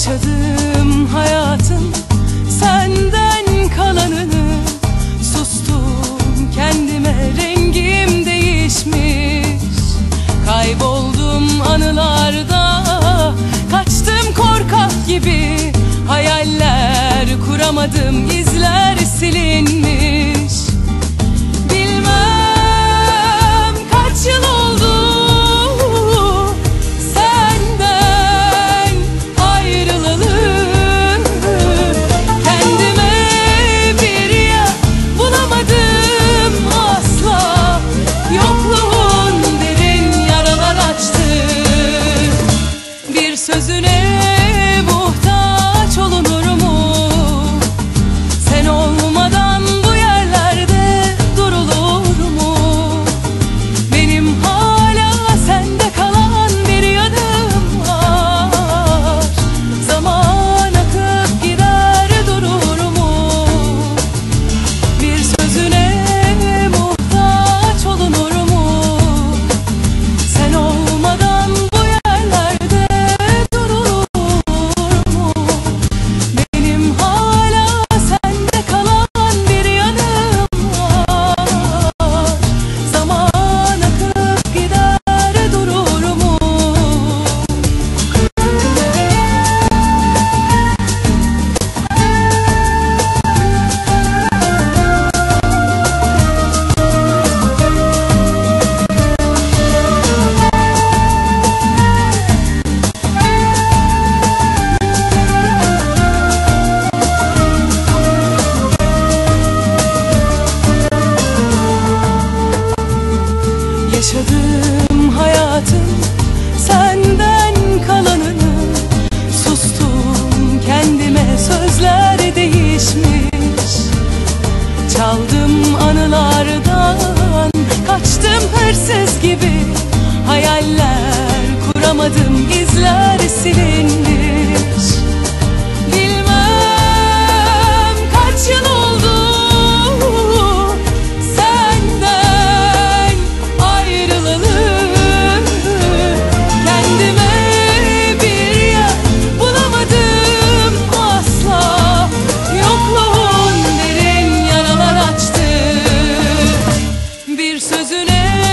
Yaşadığım hayatın senden kalanını. Sustum kendime rengim değişmiş. Kayboldum anılarda Kaçtım korkak gibi. Hayaller kuramadım yetersiz gibi Hayaller kuramadım izler silinmiş. Bilmem kaç yıl oldu Senden ayrılalı Kendime bir yer bulamadım asla Yokluğun derin yaralar açtı. Bir sözüne